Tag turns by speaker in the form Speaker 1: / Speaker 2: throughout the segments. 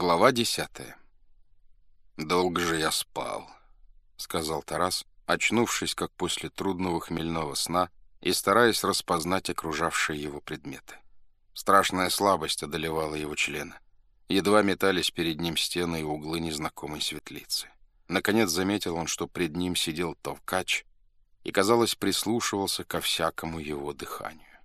Speaker 1: Глава десятая. «Долго же я спал», — сказал Тарас, очнувшись, как после трудного хмельного сна, и стараясь распознать окружавшие его предметы. Страшная слабость одолевала его члены. Едва метались перед ним стены и углы незнакомой светлицы. Наконец заметил он, что пред ним сидел Товкач и, казалось, прислушивался ко всякому его дыханию.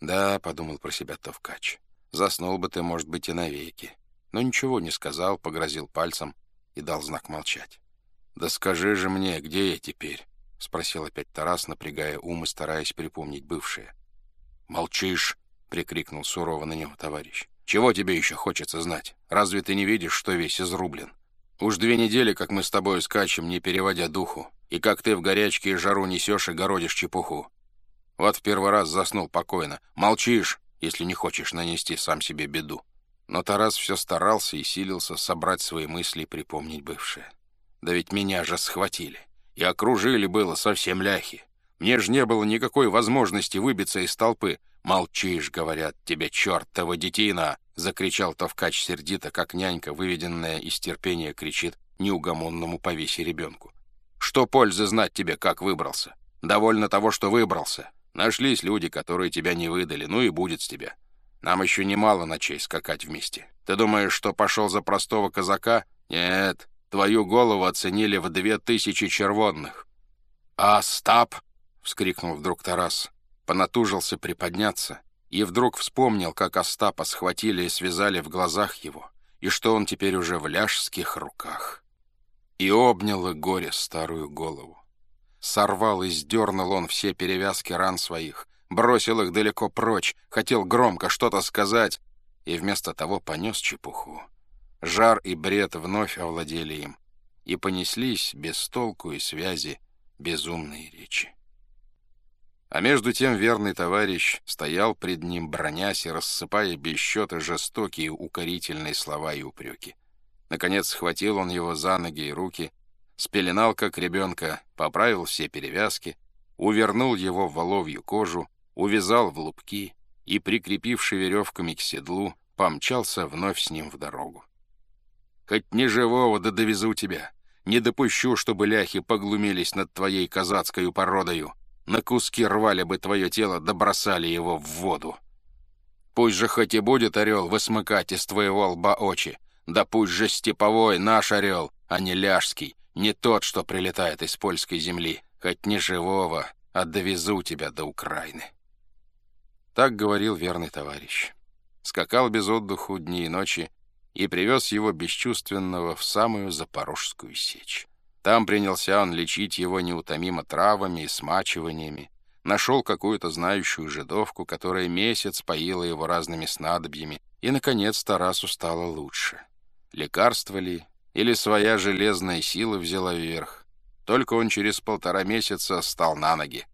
Speaker 1: «Да», — подумал про себя Товкач, — «заснул бы ты, может быть, и навеки» но ничего не сказал, погрозил пальцем и дал знак молчать. «Да скажи же мне, где я теперь?» — спросил опять Тарас, напрягая ум и стараясь припомнить бывшее. «Молчишь!» — прикрикнул сурово на него товарищ. «Чего тебе еще хочется знать? Разве ты не видишь, что весь изрублен? Уж две недели, как мы с тобой скачем, не переводя духу, и как ты в горячке и жару несешь и городишь чепуху. Вот в первый раз заснул покойно. Молчишь, если не хочешь нанести сам себе беду. Но Тарас все старался и силился собрать свои мысли и припомнить бывшее. Да ведь меня же схватили. И окружили было совсем ляхи. Мне же не было никакой возможности выбиться из толпы. «Молчишь, — говорят, — тебе чертова детина!» — закричал Товкач сердито, как нянька, выведенная из терпения, кричит неугомонному повесе ребенку. «Что пользы знать тебе, как выбрался? Довольно того, что выбрался. Нашлись люди, которые тебя не выдали, ну и будет с тебя. Нам еще немало ночей скакать вместе. Ты думаешь, что пошел за простого казака? Нет, твою голову оценили в две тысячи червонных». «А, стап!» — вскрикнул вдруг Тарас. Понатужился приподняться и вдруг вспомнил, как Остапа схватили и связали в глазах его, и что он теперь уже в ляжских руках. И обнял и горе старую голову. Сорвал и сдернул он все перевязки ран своих, бросил их далеко прочь, хотел громко что-то сказать, и вместо того понес чепуху. Жар и бред вновь овладели им, и понеслись без толку и связи безумные речи. А между тем верный товарищ стоял пред ним, бронясь и рассыпая без счета жестокие укорительные слова и упреки. Наконец схватил он его за ноги и руки, спеленал как ребенка, поправил все перевязки, увернул его в воловью кожу, увязал в лупки и, прикрепивший веревками к седлу, помчался вновь с ним в дорогу. «Хоть не живого, да довезу тебя. Не допущу, чтобы ляхи поглумились над твоей казацкою породою. На куски рвали бы твое тело, да бросали его в воду. Пусть же хоть и будет орел высмыкать из твоего лба очи, да пусть же степовой наш орел, а не ляжский, не тот, что прилетает из польской земли. Хоть не живого, а довезу тебя до Украины». Так говорил верный товарищ. Скакал без отдыху дни и ночи и привез его бесчувственного в самую Запорожскую сечь. Там принялся он лечить его неутомимо травами и смачиваниями, нашел какую-то знающую жидовку, которая месяц поила его разными снадобьями, и, наконец, Тарасу стало лучше. Лекарство ли или своя железная сила взяла верх? Только он через полтора месяца стал на ноги.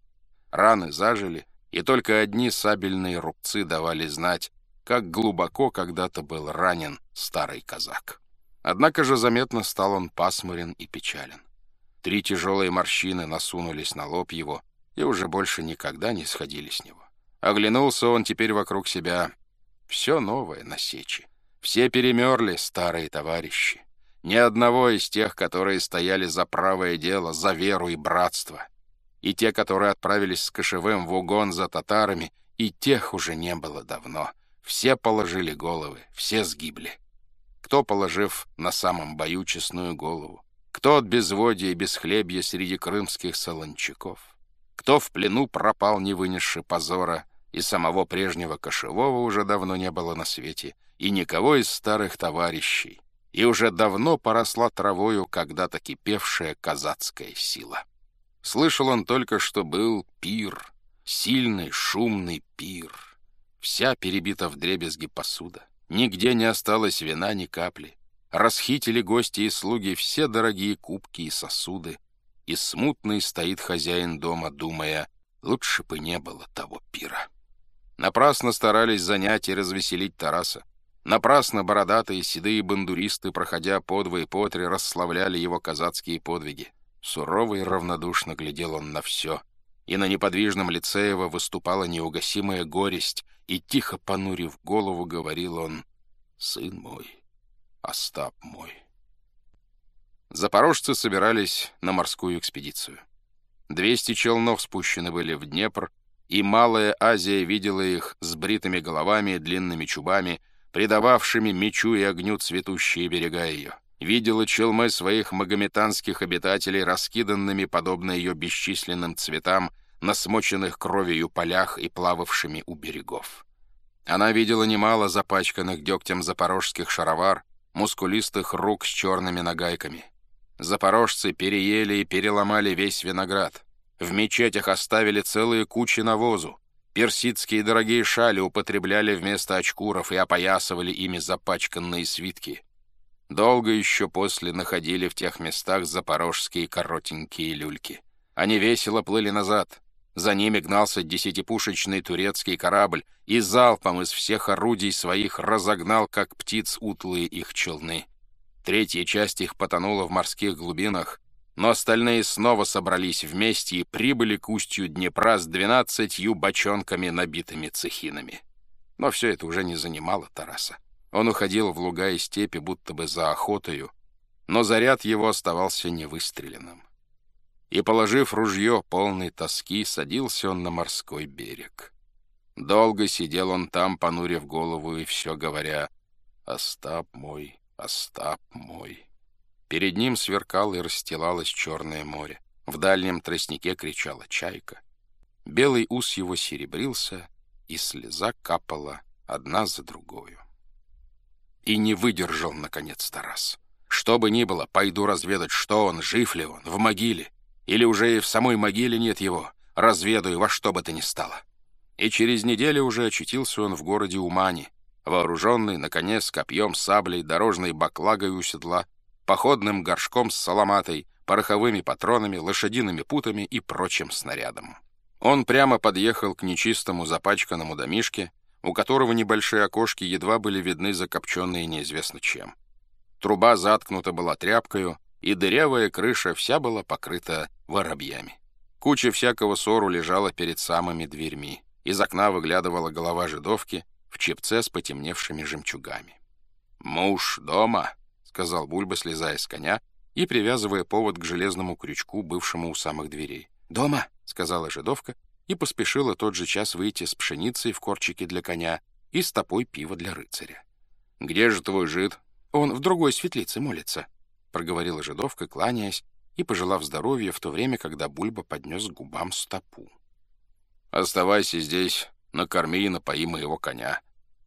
Speaker 1: Раны зажили, и только одни сабельные рубцы давали знать, как глубоко когда-то был ранен старый казак. Однако же заметно стал он пасмурен и печален. Три тяжелые морщины насунулись на лоб его и уже больше никогда не сходили с него. Оглянулся он теперь вокруг себя. Все новое на сечи. Все перемерли, старые товарищи. Ни одного из тех, которые стояли за правое дело, за веру и братство — и те, которые отправились с кошевым в угон за татарами, и тех уже не было давно. Все положили головы, все сгибли. Кто, положив на самом бою честную голову, кто от безводья и бесхлебья среди крымских солончаков, кто в плену пропал, не вынесши позора, и самого прежнего кошевого уже давно не было на свете, и никого из старых товарищей, и уже давно поросла травою когда-то кипевшая казацкая сила. Слышал он только, что был пир, сильный, шумный пир. Вся перебита в дребезги посуда. Нигде не осталось вина ни капли. Расхитили гости и слуги все дорогие кубки и сосуды. И смутный стоит хозяин дома, думая, лучше бы не было того пира. Напрасно старались занять и развеселить Тараса. Напрасно бородатые седые бандуристы, проходя по два и по три, расславляли его казацкие подвиги. Сурово и равнодушно глядел он на все, и на неподвижном лице его выступала неугасимая горесть, и, тихо понурив голову, говорил он, «Сын мой, Остап мой. Запорожцы собирались на морскую экспедицию. Двести челнов спущены были в Днепр, и Малая Азия видела их с бритыми головами длинными чубами, придававшими мечу и огню цветущие берега ее. Видела челмы своих магометанских обитателей, раскиданными, подобно ее бесчисленным цветам, на смоченных кровью полях и плававшими у берегов. Она видела немало запачканных дегтем запорожских шаровар, мускулистых рук с черными нагайками. Запорожцы переели и переломали весь виноград. В мечетях оставили целые кучи навозу. Персидские дорогие шали употребляли вместо очкуров и опоясывали ими запачканные свитки. Долго еще после находили в тех местах запорожские коротенькие люльки. Они весело плыли назад. За ними гнался десятипушечный турецкий корабль и залпом из всех орудий своих разогнал, как птиц, утлые их челны. Третья часть их потонула в морских глубинах, но остальные снова собрались вместе и прибыли к устью Днепра с двенадцатью бочонками, набитыми цехинами. Но все это уже не занимало Тараса. Он уходил в луга и степи, будто бы за охотою, но заряд его оставался невыстреленным и, положив ружье полной тоски, садился он на морской берег. Долго сидел он там, понурив голову и все говоря «Остап мой, Остап мой». Перед ним сверкало и расстилалось черное море. В дальнем тростнике кричала чайка. Белый ус его серебрился, и слеза капала одна за другою. И не выдержал, наконец, Тарас. Что бы ни было, пойду разведать, что он, жив ли он, в могиле. Или уже и в самой могиле нет его. Разведаю во что бы то ни стало. И через неделю уже очутился он в городе Умани, вооруженный, наконец, копьем, саблей, дорожной баклагой у седла, походным горшком с саламатой, пороховыми патронами, лошадиными путами и прочим снарядом. Он прямо подъехал к нечистому запачканному домишке, у которого небольшие окошки едва были видны закопченные неизвестно чем. Труба заткнута была тряпкою, и дырявая крыша вся была покрыта воробьями. Куча всякого сору лежала перед самыми дверьми. Из окна выглядывала голова жидовки в чепце с потемневшими жемчугами. «Муж дома», — сказал Бульба, слезая с коня и привязывая повод к железному крючку, бывшему у самых дверей. «Дома», — сказала жидовка, и поспешила тот же час выйти с пшеницей в корчике для коня и с топой пива для рыцаря. «Где же твой жид?» «Он в другой светлице молится», — проговорила жидовка, кланяясь и пожелав здоровья в то время, когда Бульба поднес к губам стопу. «Оставайся здесь, накорми и напои моего коня,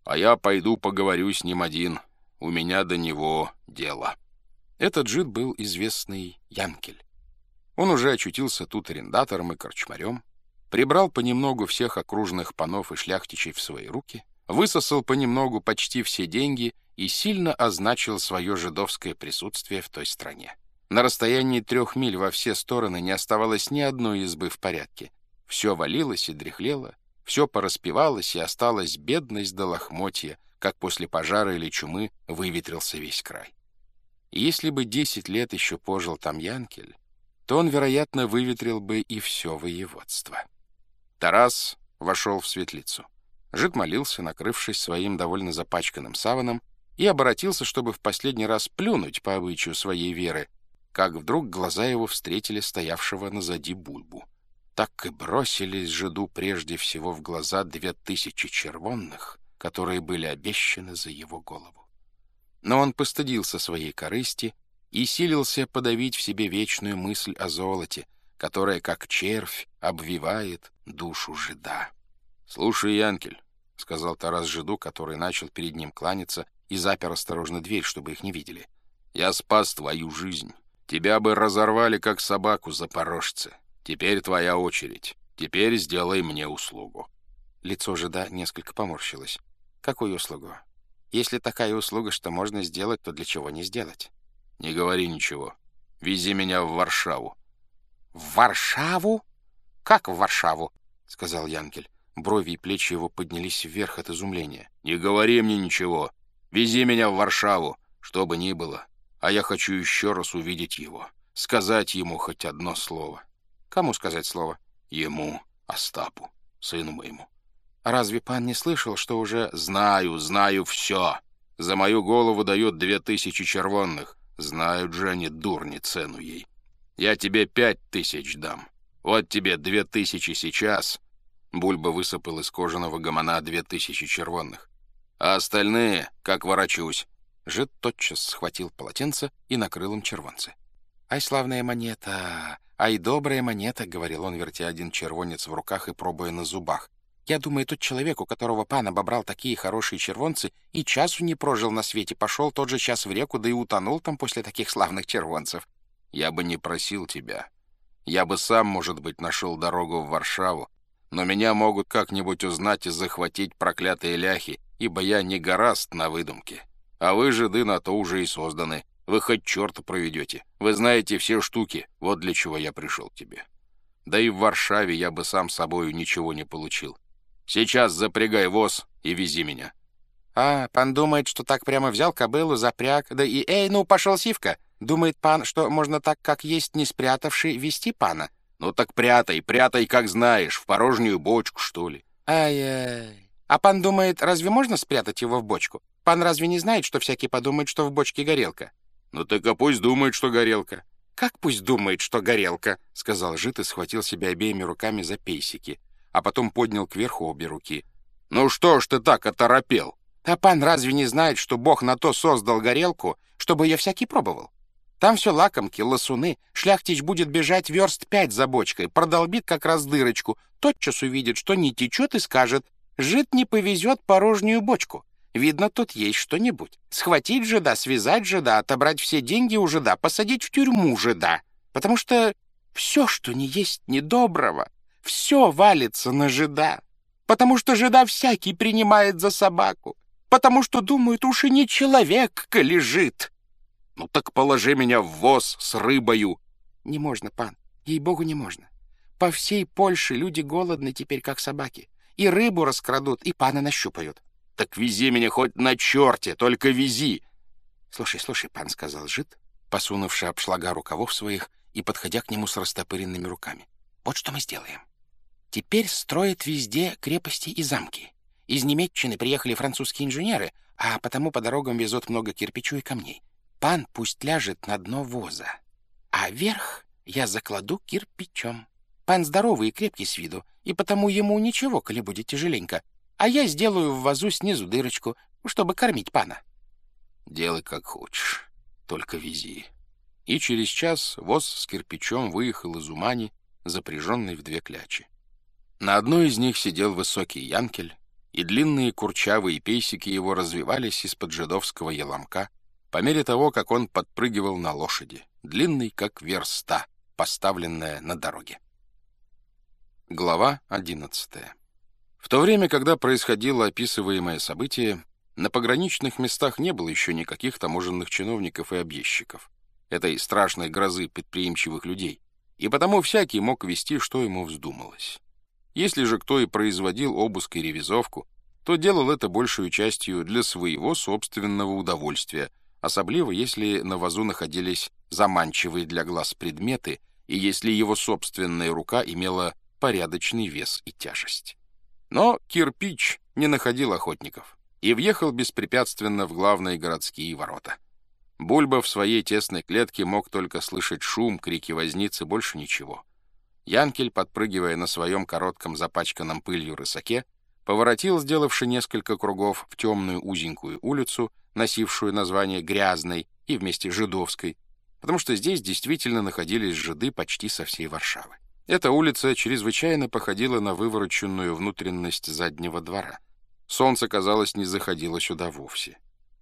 Speaker 1: а я пойду поговорю с ним один, у меня до него дело». Этот жид был известный Янкель. Он уже очутился тут арендатором и корчмарем, прибрал понемногу всех окружных панов и шляхтичей в свои руки, высосал понемногу почти все деньги и сильно означил свое жидовское присутствие в той стране. На расстоянии трех миль во все стороны не оставалось ни одной избы в порядке. Все валилось и дряхлело, все пораспевалось, и осталась бедность до лохмотья, как после пожара или чумы выветрился весь край. И если бы десять лет еще пожил там Янкель, то он, вероятно, выветрил бы и все воеводство. Тарас вошел в светлицу. Жид молился, накрывшись своим довольно запачканным саваном, и обратился, чтобы в последний раз плюнуть по обычаю своей веры, как вдруг глаза его встретили стоявшего назади Бульбу. Так и бросились жиду прежде всего в глаза две тысячи червонных, которые были обещаны за его голову. Но он постыдился своей корысти и силился подавить в себе вечную мысль о золоте, которая, как червь, обвивает душу жида. — Слушай, Янкель, — сказал Тарас жиду, который начал перед ним кланяться и запер осторожно дверь, чтобы их не видели. — Я спас твою жизнь. Тебя бы разорвали, как собаку, запорожцы. Теперь твоя очередь. Теперь сделай мне услугу». Лицо жида несколько поморщилось. «Какую услугу? Если такая услуга, что можно сделать, то для чего не сделать?» «Не говори ничего. Вези меня в Варшаву». «В Варшаву? Как в Варшаву?» — сказал Янкель. Брови и плечи его поднялись вверх от изумления. «Не говори мне ничего. Вези меня в Варшаву, что бы ни было а я хочу еще раз увидеть его, сказать ему хоть одно слово. Кому сказать слово? Ему, Остапу, сыну моему. Разве пан не слышал, что уже... Знаю, знаю все. За мою голову дают две тысячи червонных. Знают же они, дурни, цену ей. Я тебе пять тысяч дам. Вот тебе две тысячи сейчас». Бульба высыпал из кожаного гомона две тысячи червонных. «А остальные, как ворочусь». Жид тотчас схватил полотенце и накрыл им червонцы. «Ай, славная монета! Ай, добрая монета!» — говорил он, вертя один червонец в руках и пробуя на зубах. «Я думаю, тот человек, у которого пан обобрал такие хорошие червонцы, и часу не прожил на свете, пошел тот же час в реку, да и утонул там после таких славных червонцев. Я бы не просил тебя. Я бы сам, может быть, нашел дорогу в Варшаву, но меня могут как-нибудь узнать и захватить проклятые ляхи, ибо я не гораст на выдумке. А вы, жиды, на то уже и созданы. Вы хоть черта проведете. Вы знаете все штуки. Вот для чего я пришел к тебе. Да и в Варшаве я бы сам собою ничего не получил. Сейчас запрягай воз и вези меня. А, пан думает, что так прямо взял кобылу, запряг, да и... Эй, ну, пошел Сивка! Думает пан, что можно так, как есть, не спрятавший, вести пана. Ну так прятай, прятай, как знаешь, в порожнюю бочку, что ли. Ай-яй. А пан думает, разве можно спрятать его в бочку? Пан разве не знает, что всякий подумает, что в бочке горелка? «Ну так а пусть думает, что горелка». «Как пусть думает, что горелка?» — сказал Жит и схватил себя обеими руками за пейсики, а потом поднял кверху обе руки. «Ну что ж ты так оторопел?» «А пан разве не знает, что Бог на то создал горелку, чтобы ее всякий пробовал? Там все лакомки, лосуны, шляхтич будет бежать верст пять за бочкой, продолбит как раз дырочку, тотчас увидит, что не течет и скажет, «Жид не повезет порожнюю бочку». Видно, тут есть что-нибудь. Схватить жида, связать жида, отобрать все деньги у жида, посадить в тюрьму жида. Потому что все, что не есть недоброго, все валится на жида. Потому что жида всякий принимает за собаку. Потому что думают, уж и не человек лежит. Ну так положи меня в воз с рыбою. Не можно, пан. Ей-богу, не можно. По всей Польше люди голодны теперь, как собаки. И рыбу раскрадут, и пана нащупают. Так вези меня хоть на черте, только вези. Слушай, слушай, пан, — сказал жид, посунувший обшлага рукавов своих и подходя к нему с растопыренными руками. Вот что мы сделаем. Теперь строят везде крепости и замки. Из Немеччины приехали французские инженеры, а потому по дорогам везут много кирпичу и камней. Пан пусть ляжет на дно воза, а верх я закладу кирпичом. Пан здоровый и крепкий с виду, и потому ему ничего, коли будет тяжеленько, а я сделаю в вазу снизу дырочку, чтобы кормить пана. Делай как хочешь, только вези. И через час воз с кирпичом выехал из Умани, запряженный в две клячи. На одной из них сидел высокий янкель, и длинные курчавые пейсики его развивались из-под жидовского еломка по мере того, как он подпрыгивал на лошади, длинный, как верста, поставленная на дороге. Глава одиннадцатая в то время, когда происходило описываемое событие, на пограничных местах не было еще никаких таможенных чиновников и объездчиков, этой страшной грозы предприимчивых людей, и потому всякий мог вести, что ему вздумалось. Если же кто и производил обыск и ревизовку, то делал это большую частью для своего собственного удовольствия, особливо если на вазу находились заманчивые для глаз предметы и если его собственная рука имела порядочный вес и тяжесть. Но кирпич не находил охотников и въехал беспрепятственно в главные городские ворота. Бульба в своей тесной клетке мог только слышать шум, крики возницы, больше ничего. Янкель, подпрыгивая на своем коротком запачканном пылью рысаке, поворотил, сделавши несколько кругов, в темную узенькую улицу, носившую название «Грязной» и вместе «Жидовской», потому что здесь действительно находились жиды почти со всей Варшавы. Эта улица чрезвычайно походила на вывороченную внутренность заднего двора. Солнце, казалось, не заходило сюда вовсе.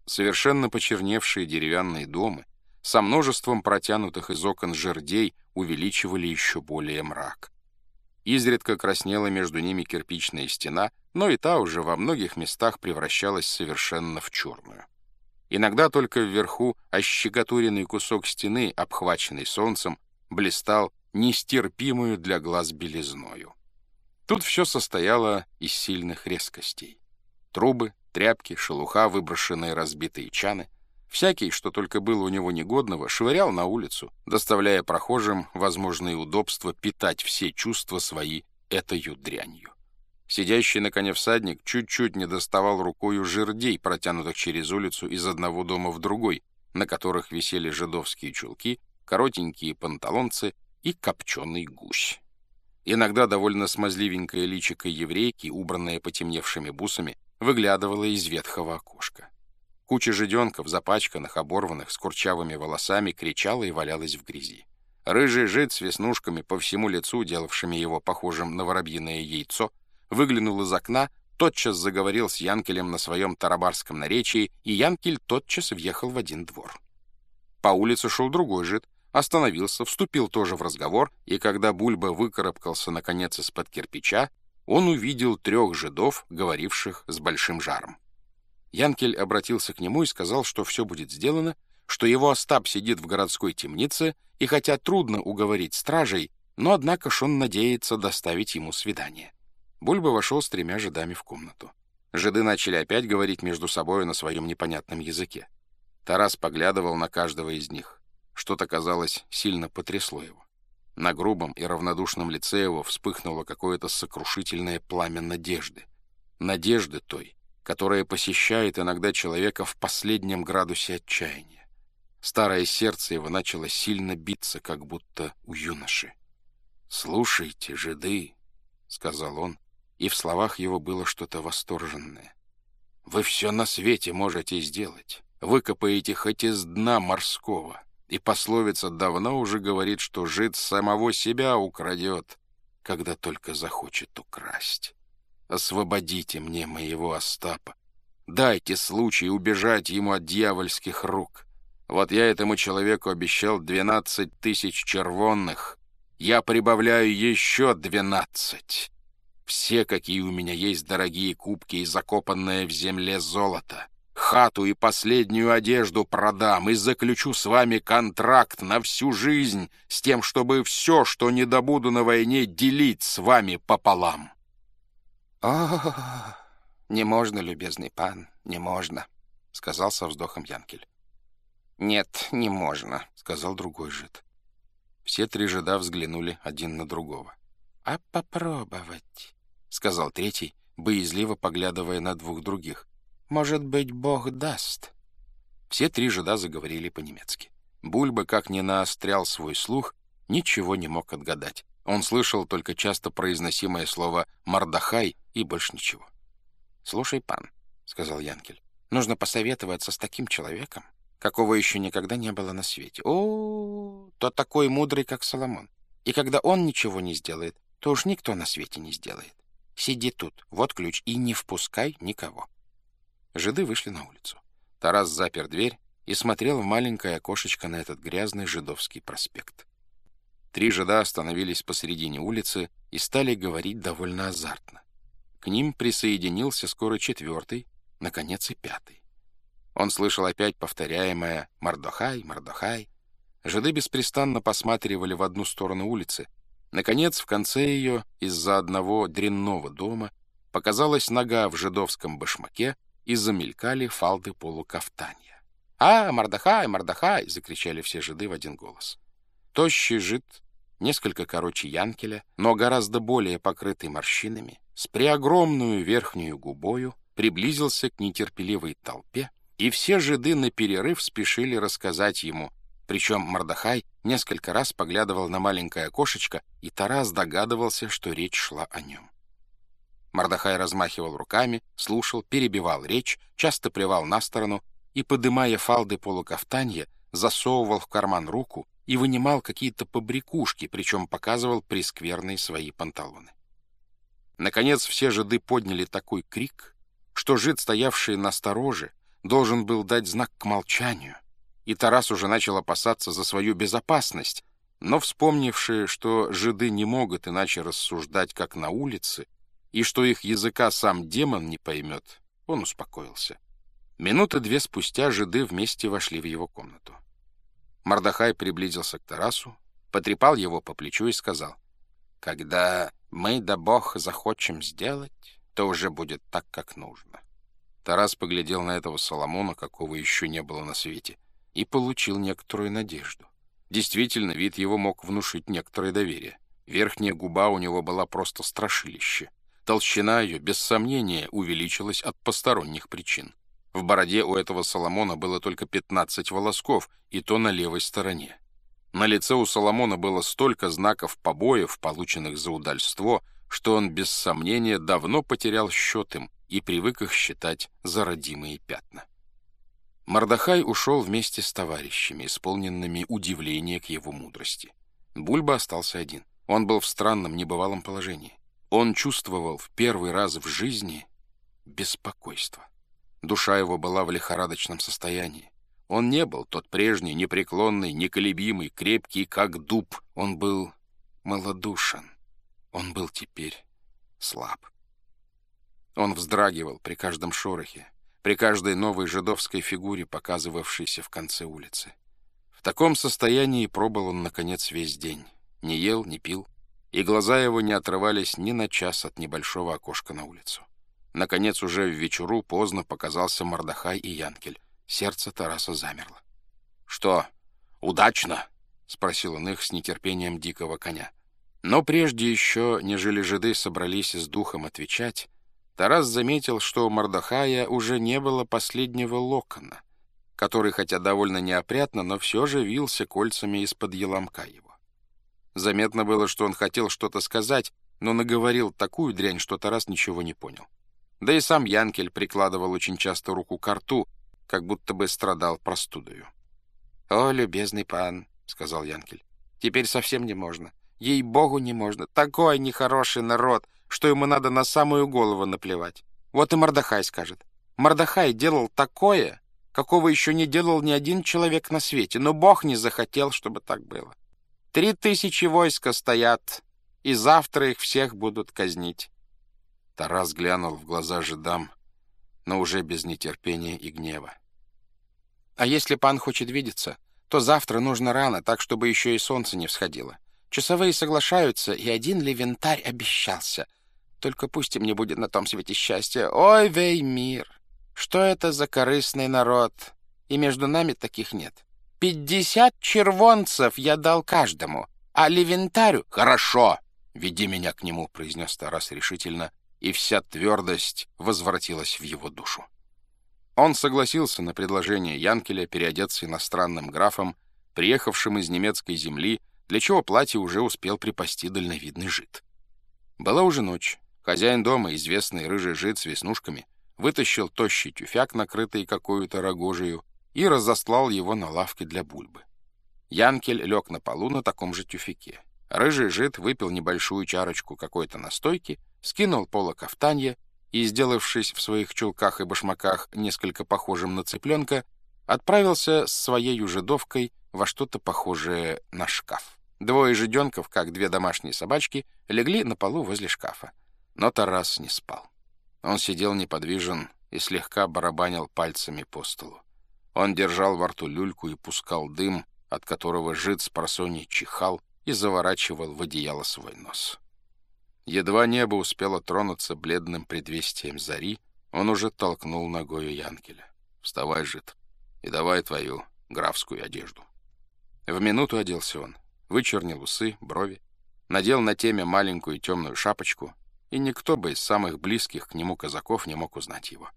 Speaker 1: Совершенно почерневшие деревянные дома со множеством протянутых из окон жердей увеличивали еще более мрак. Изредка краснела между ними кирпичная стена, но и та уже во многих местах превращалась совершенно в черную. Иногда только вверху ощекотуренный кусок стены, обхваченный солнцем, блистал нестерпимую для глаз белизною. Тут все состояло из сильных резкостей. Трубы, тряпки, шелуха, выброшенные разбитые чаны. Всякий, что только было у него негодного, швырял на улицу, доставляя прохожим возможные удобства питать все чувства свои этой дрянью. Сидящий на коне всадник чуть-чуть не доставал рукою жердей, протянутых через улицу из одного дома в другой, на которых висели жидовские чулки, коротенькие панталонцы и копченый гусь. Иногда довольно смазливенькое личико еврейки, убранное потемневшими бусами, выглядывало из ветхого окошка. Куча жиденков, запачканных, оборванных, с курчавыми волосами, кричала и валялась в грязи. Рыжий жид с веснушками по всему лицу, делавшими его похожим на воробьиное яйцо, выглянул из окна, тотчас заговорил с Янкелем на своем тарабарском наречии, и Янкель тотчас въехал в один двор. По улице шел другой жид, остановился, вступил тоже в разговор, и когда Бульба выкарабкался, наконец, из-под кирпича, он увидел трех жидов, говоривших с большим жаром. Янкель обратился к нему и сказал, что все будет сделано, что его Остап сидит в городской темнице, и хотя трудно уговорить стражей, но однако ж он надеется доставить ему свидание. Бульба вошел с тремя жидами в комнату. Жиды начали опять говорить между собой на своем непонятном языке. Тарас поглядывал на каждого из них. Что-то, казалось, сильно потрясло его. На грубом и равнодушном лице его вспыхнуло какое-то сокрушительное пламя надежды. Надежды той, которая посещает иногда человека в последнем градусе отчаяния. Старое сердце его начало сильно биться, как будто у юноши. «Слушайте, жиды», — сказал он, и в словах его было что-то восторженное. «Вы все на свете можете сделать. Выкопаете хоть из дна морского. И пословица давно уже говорит, что жид самого себя украдет, когда только захочет украсть. Освободите мне моего Остапа. Дайте случай убежать ему от дьявольских рук. Вот я этому человеку обещал двенадцать тысяч червонных. Я прибавляю еще двенадцать. Все, какие у меня есть дорогие кубки и закопанное в земле золото хату и последнюю одежду продам и заключу с вами контракт на всю жизнь с тем, чтобы все, что не добуду на войне, делить с вами пополам. — О, не можно, любезный пан, не можно, — сказал со вздохом Янкель. — Нет, не можно, — сказал другой жид. Все три жида взглянули один на другого. — А попробовать, — сказал третий, боязливо поглядывая на двух других. Может быть, Бог даст». Все три жида заговорили по-немецки. Бульба, как ни наострял свой слух, ничего не мог отгадать. Он слышал только часто произносимое слово «мордахай» и больше ничего. «Слушай, пан», — сказал Янкель, — «нужно посоветоваться с таким человеком, какого еще никогда не было на свете. О, тот такой мудрый, как Соломон. И когда он ничего не сделает, то уж никто на свете не сделает. Сиди тут, вот ключ, и не впускай никого». Жиды вышли на улицу. Тарас запер дверь и смотрел в маленькое окошечко на этот грязный жидовский проспект. Три жида остановились посередине улицы и стали говорить довольно азартно. К ним присоединился скоро четвертый, наконец и пятый. Он слышал опять повторяемое «Мардохай, Мардохай». Жиды беспрестанно посматривали в одну сторону улицы. Наконец, в конце ее, из-за одного дрянного дома, показалась нога в жидовском башмаке, и замелькали фалды полукафтанья. «А, Мардахай, Мардахай!» — закричали все жиды в один голос. Тощий жид, несколько короче Янкеля, но гораздо более покрытый морщинами, с преогромную верхнюю губою, приблизился к нетерпеливой толпе, и все жиды на перерыв спешили рассказать ему, причем Мардахай несколько раз поглядывал на маленькое окошечко, и Тарас догадывался, что речь шла о нем. Мордахай размахивал руками, слушал, перебивал речь, часто плевал на сторону и, подымая фалды полукафтанья, засовывал в карман руку и вынимал какие-то побрякушки, причем показывал прескверные свои панталоны. Наконец все жиды подняли такой крик, что жид, стоявший на стороже, должен был дать знак к молчанию, и Тарас уже начал опасаться за свою безопасность, но, вспомнившие, что жиды не могут иначе рассуждать, как на улице, и что их языка сам демон не поймет, он успокоился. Минуты две спустя жиды вместе вошли в его комнату. Мордахай приблизился к Тарасу, потрепал его по плечу и сказал, «Когда мы да Бог захочем сделать, то уже будет так, как нужно». Тарас поглядел на этого Соломона, какого еще не было на свете, и получил некоторую надежду. Действительно, вид его мог внушить некоторое доверие. Верхняя губа у него была просто страшилище. Толщина ее, без сомнения, увеличилась от посторонних причин. В бороде у этого Соломона было только 15 волосков, и то на левой стороне. На лице у Соломона было столько знаков побоев, полученных за удальство, что он без сомнения давно потерял счет им и привык их считать за родимые пятна. Мордахай ушел вместе с товарищами, исполненными удивления к его мудрости. Бульба остался один. Он был в странном, небывалом положении. Он чувствовал в первый раз в жизни беспокойство. Душа его была в лихорадочном состоянии. Он не был тот прежний, непреклонный, неколебимый, крепкий, как дуб. Он был малодушен. Он был теперь слаб. Он вздрагивал при каждом шорохе, при каждой новой жидовской фигуре, показывавшейся в конце улицы. В таком состоянии пробыл он, наконец, весь день. Не ел, не пил, и глаза его не отрывались ни на час от небольшого окошка на улицу. Наконец, уже в вечеру поздно показался Мордахай и Янкель. Сердце Тараса замерло. «Что, удачно?» — спросил он их с нетерпением дикого коня. Но прежде еще, нежели жиды собрались с духом отвечать, Тарас заметил, что у Мордахая уже не было последнего локона, который, хотя довольно неопрятно, но все же вился кольцами из-под еломка его. Заметно было, что он хотел что-то сказать, но наговорил такую дрянь, что Тарас ничего не понял. Да и сам Янкель прикладывал очень часто руку к рту, как будто бы страдал простудою. «О, любезный пан», — сказал Янкель, — «теперь совсем не можно. Ей-богу, не можно. Такой нехороший народ, что ему надо на самую голову наплевать. Вот и Мордахай скажет. Мордахай делал такое, какого еще не делал ни один человек на свете, но Бог не захотел, чтобы так было. Три тысячи войска стоят, и завтра их всех будут казнить. Тарас глянул в глаза жидам, но уже без нетерпения и гнева. А если пан хочет видеться, то завтра нужно рано, так, чтобы еще и солнце не всходило. Часовые соглашаются, и один левентарь обещался. Только пусть им не будет на том свете счастья. Ой, вей мир! Что это за корыстный народ? И между нами таких нет. Пятьдесят червонцев я дал каждому, а Левентарю... — Хорошо, веди меня к нему, — произнес Тарас решительно, и вся твердость возвратилась в его душу. Он согласился на предложение Янкеля переодеться иностранным графом, приехавшим из немецкой земли, для чего платье уже успел припасти дальновидный жид. Была уже ночь. Хозяин дома, известный рыжий жид с веснушками, вытащил тощий тюфяк, накрытый какую-то рогожею, и разослал его на лавке для бульбы. Янкель лег на полу на таком же тюфике. Рыжий жид выпил небольшую чарочку какой-то настойки, скинул пола кафтанья и, сделавшись в своих чулках и башмаках несколько похожим на цыпленка, отправился с своей жидовкой во что-то похожее на шкаф. Двое жиденков, как две домашние собачки, легли на полу возле шкафа. Но Тарас не спал. Он сидел неподвижен и слегка барабанил пальцами по столу. Он держал во рту люльку и пускал дым, от которого жид с просонья чихал и заворачивал в одеяло свой нос. Едва небо успело тронуться бледным предвестием зари, он уже толкнул ногою Янкеля. «Вставай, жид, и давай твою графскую одежду». В минуту оделся он, вычернил усы, брови, надел на теме маленькую темную шапочку, и никто бы из самых близких к нему казаков не мог узнать его.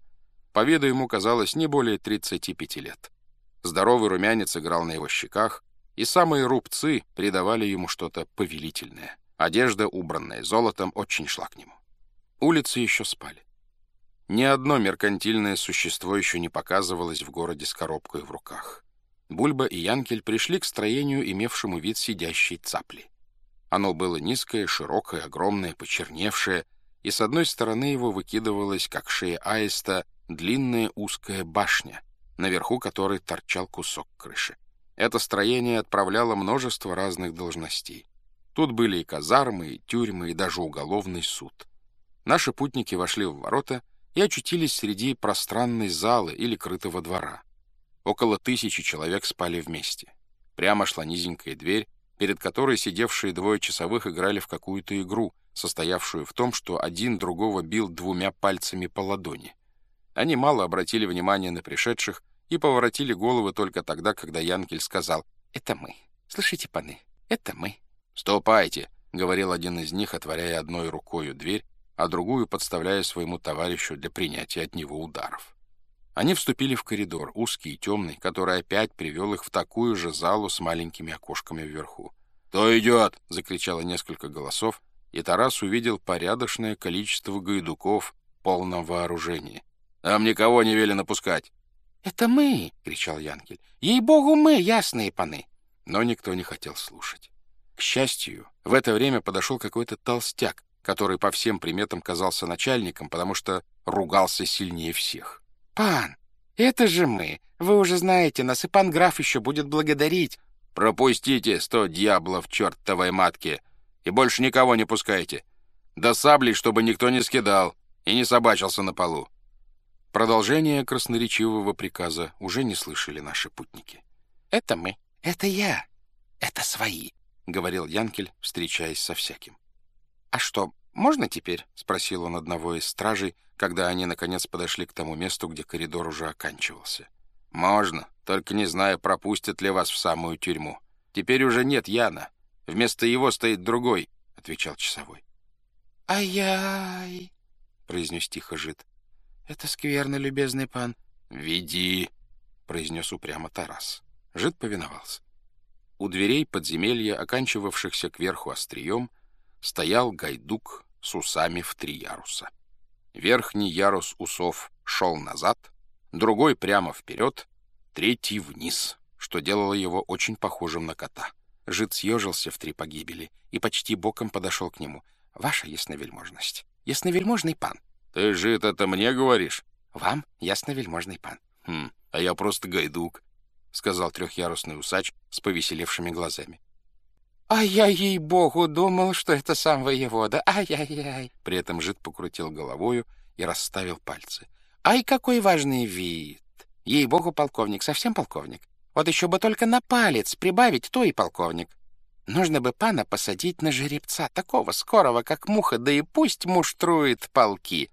Speaker 1: По виду ему казалось не более 35 лет. Здоровый румянец играл на его щеках, и самые рубцы придавали ему что-то повелительное. Одежда, убранная золотом, очень шла к нему. Улицы еще спали. Ни одно меркантильное существо еще не показывалось в городе с коробкой в руках. Бульба и Янкель пришли к строению, имевшему вид сидящей цапли. Оно было низкое, широкое, огромное, почерневшее, и с одной стороны его выкидывалось, как шея аиста, длинная узкая башня, наверху которой торчал кусок крыши. Это строение отправляло множество разных должностей. Тут были и казармы, и тюрьмы, и даже уголовный суд. Наши путники вошли в ворота и очутились среди пространной залы или крытого двора. Около тысячи человек спали вместе. Прямо шла низенькая дверь, перед которой сидевшие двое часовых играли в какую-то игру, состоявшую в том, что один другого бил двумя пальцами по ладони. Они мало обратили внимания на пришедших и поворотили головы только тогда, когда Янкель сказал «Это мы. Слышите, паны, это мы». «Ступайте», — говорил один из них, отворяя одной рукою дверь, а другую подставляя своему товарищу для принятия от него ударов. Они вступили в коридор, узкий и темный, который опять привел их в такую же залу с маленькими окошками вверху. «Кто идет?» — закричало несколько голосов, и Тарас увидел порядочное количество гайдуков в полном вооружении. «Нам никого не велено пускать!»
Speaker 2: «Это мы!» — кричал Янкель. «Ей-богу, мы, ясные паны!»
Speaker 1: Но никто не хотел слушать. К счастью, в это время подошел какой-то толстяк, который по всем приметам казался начальником, потому что ругался сильнее всех.
Speaker 2: «Пан, это же мы! Вы уже знаете нас, и пан граф еще будет благодарить!»
Speaker 1: «Пропустите сто дьяблов чертовой матки и больше никого не пускайте! Да саблей, чтобы никто не скидал и не собачился на полу!» Продолжение красноречивого приказа уже не слышали наши путники.
Speaker 2: «Это мы, это я, это свои», — говорил Янкель, встречаясь со всяким. «А что, можно теперь?» — спросил он одного из стражей, когда они, наконец, подошли к тому месту, где коридор уже оканчивался.
Speaker 1: «Можно, только не знаю, пропустят ли вас в самую тюрьму. Теперь уже нет Яна. Вместо его стоит другой», — отвечал часовой.
Speaker 2: «Ай-яй!» — произнес тихо жид. «Это скверно, любезный пан».
Speaker 1: «Веди», — произнес упрямо Тарас. Жид повиновался. У дверей подземелья, оканчивавшихся кверху острием, стоял гайдук с усами в три яруса. Верхний ярус усов шел назад, другой прямо вперед, третий вниз, что делало его очень похожим на кота. Жид съежился в три погибели и почти боком подошел к нему. «Ваша ясновельможность, ясновельможный пан, «Ты же это мне говоришь?»
Speaker 2: «Вам, ясно-вельможный пан».
Speaker 1: «Хм, а я просто гайдук», — сказал трехъярусный усач с повеселевшими глазами.
Speaker 2: «А я, ей-богу, думал, что это сам воевода. Ай-яй-яй!»
Speaker 1: При этом жид покрутил головою и расставил пальцы.
Speaker 2: «Ай, какой важный вид! Ей-богу, полковник, совсем полковник. Вот еще бы только на палец прибавить, то и полковник. Нужно бы пана посадить на жеребца, такого скорого, как муха, да и пусть муштрует полки».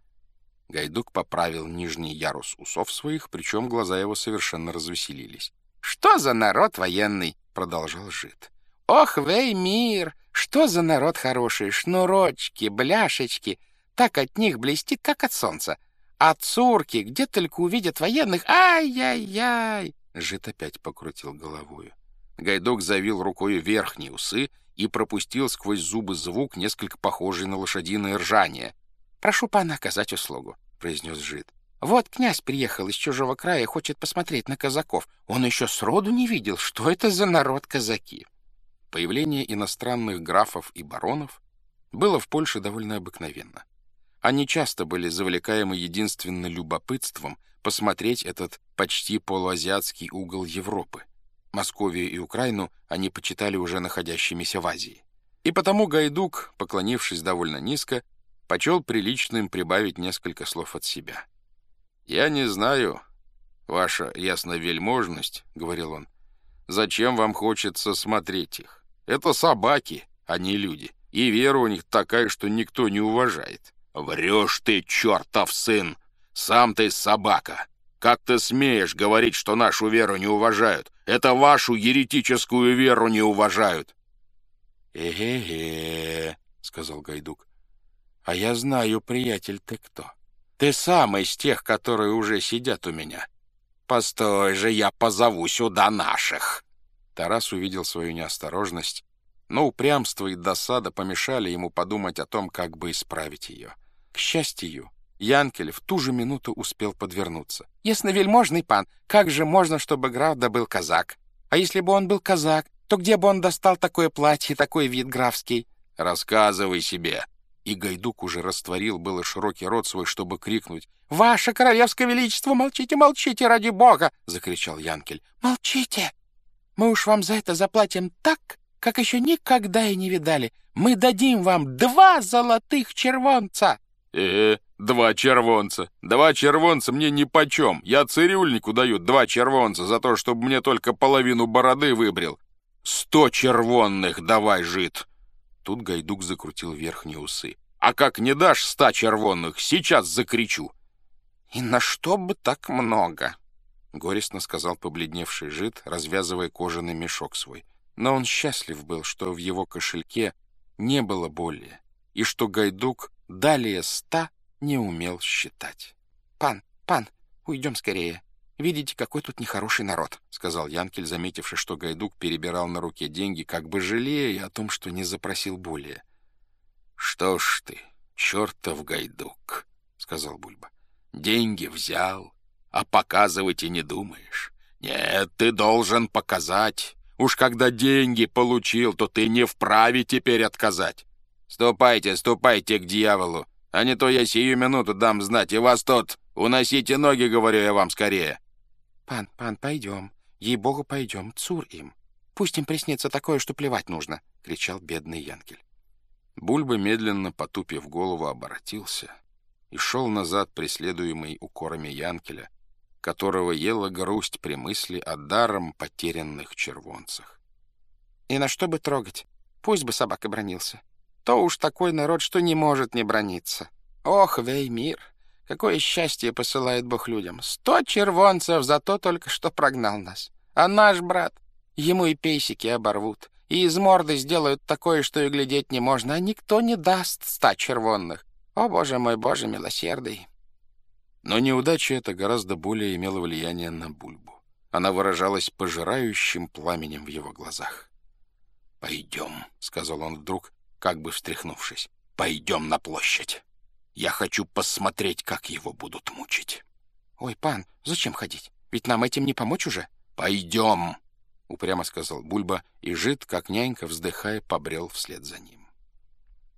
Speaker 1: Гайдук поправил нижний ярус усов своих, причем глаза его совершенно развеселились.
Speaker 2: «Что за народ военный?» — продолжал жид. «Ох, вей мир! Что за народ хороший! Шнурочки, бляшечки! Так от них блестит, как от солнца. А цурки, где только увидят военных, ай-яй-яй!»
Speaker 1: Жид опять покрутил головою. Гайдук завил рукой верхние усы и пропустил сквозь зубы звук, несколько похожий на лошадиное ржание —
Speaker 2: «Прошу пана оказать услугу», — произнес жид. «Вот князь приехал из чужого края и хочет посмотреть на казаков. Он еще сроду не видел, что это за народ казаки».
Speaker 1: Появление иностранных графов и баронов было в Польше довольно обыкновенно. Они часто были завлекаемы единственно любопытством посмотреть этот почти полуазиатский угол Европы. Московию и Украину они почитали уже находящимися в Азии. И потому Гайдук, поклонившись довольно низко, почел приличным прибавить несколько слов от себя. «Я не знаю, ваша ясновельможность, — говорил он, — зачем вам хочется смотреть их. Это собаки, а не люди, и вера у них такая, что никто не уважает. Врешь ты, чертов сын! Сам ты собака! Как ты смеешь говорить, что нашу веру не уважают? Это вашу еретическую веру не уважают!»
Speaker 2: «Э-э-э», — сказал Гайдук. А я знаю, приятель, ты кто. Ты сам из тех, которые уже сидят у меня. Постой же, я позову сюда наших.
Speaker 1: Тарас увидел свою неосторожность, но упрямство и досада помешали ему подумать о том, как бы исправить ее. К счастью, Янкель в ту же минуту успел подвернуться.
Speaker 2: «Ясновельможный пан, как же можно, чтобы граф добыл казак? А если бы он был казак, то где бы он достал такое платье, такой вид графский?»
Speaker 1: «Рассказывай себе», и Гайдук уже растворил было широкий рот свой, чтобы крикнуть.
Speaker 2: «Ваше королевское величество, молчите, молчите, ради бога!» — закричал Янкель. «Молчите! Мы уж вам за это заплатим так, как еще никогда и не видали. Мы дадим вам два золотых червонца!»
Speaker 1: «Э, два червонца! Два червонца мне нипочем! Я цирюльнику даю два червонца за то, чтобы мне только половину бороды выбрил! Сто червонных давай, жид!» Тут Гайдук закрутил верхние усы. «А как не дашь ста червонных, сейчас закричу!»
Speaker 2: «И на что бы так много?»
Speaker 1: — горестно сказал побледневший жид, развязывая кожаный мешок свой. Но он счастлив был, что в его кошельке не было более, и что Гайдук далее ста не умел считать.
Speaker 2: «Пан, пан, уйдем скорее. Видите, какой тут нехороший народ», —
Speaker 1: сказал Янкель, заметивший, что Гайдук перебирал на руке деньги, как бы жалея о том, что не запросил более. «Что ж ты, чертов Гайдук», — сказал Бульба. «Деньги взял, а показывать и не думаешь. Нет, ты должен показать. Уж когда деньги получил, то ты не вправе теперь отказать. Ступайте, ступайте к дьяволу, а не то я сию минуту дам знать, и вас тот уносите ноги, говорю я вам, скорее».
Speaker 2: «Пан, пан, пойдем. Ей-богу, пойдем. Цур им. Пусть им приснится такое, что плевать нужно», — кричал бедный Янкель.
Speaker 1: Бульба, медленно потупив голову, оборотился и шел назад, преследуемый укорами Янкеля, которого ела грусть при мысли о даром потерянных червонцах.
Speaker 2: «И на что бы трогать? Пусть бы собака бронился. То уж такой народ, что не может не брониться. Ох, вей мир! Какое счастье посылает Бог людям! Сто червонцев за то только что прогнал нас. А наш брат, ему и пейсики оборвут, и из морды сделают такое, что и глядеть не можно, а никто не даст ста червонных. О, боже мой, боже милосердный!»
Speaker 1: Но неудача эта гораздо более имела влияние на Бульбу. Она выражалась пожирающим пламенем в его глазах. «Пойдем», — сказал он вдруг, как бы встряхнувшись. «Пойдем на площадь. Я хочу посмотреть, как его будут мучить».
Speaker 2: «Ой, пан, зачем ходить? Ведь нам этим не помочь уже».
Speaker 1: «Пойдем», — упрямо сказал Бульба, и жид, как нянька, вздыхая, побрел вслед за ним.